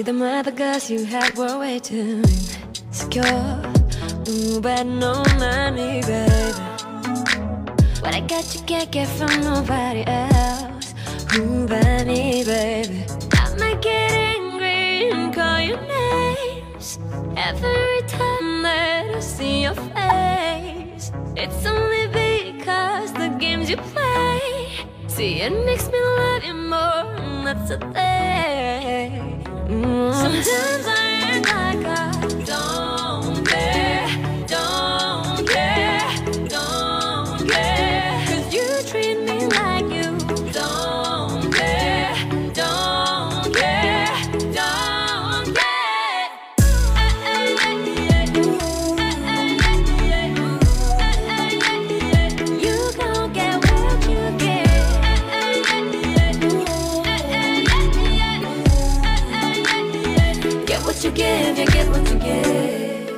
See them other girls you had were way too insecure. Ooh, but no money, baby. What I got you can't get from nobody else. Ooh, me, baby. I might get angry and call your names every time that I see your face. It's only because the games you play. See, it makes me love you more, and that's a thing. Sometimes I act like I don't care, don't care, don't care. 'Cause you treat me like what you give, you get what you get.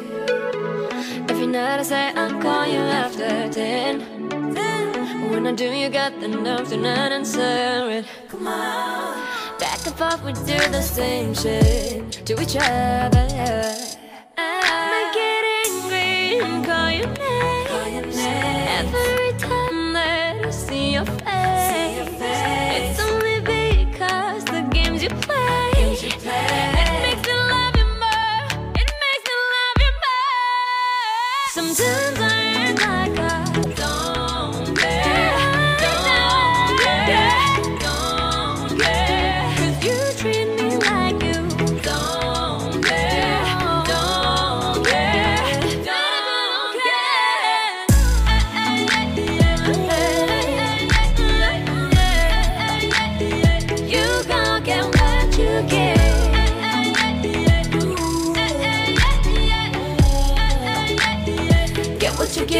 Every night I say I'll call you after ten. When I do, you got the nerve to not answer it. Come on. Back and forth, we do the same shit to each other. I get angry and call your name every time that I see your face.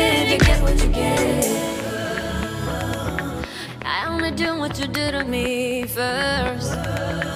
Give, you get what you get. I only do what you do to me first.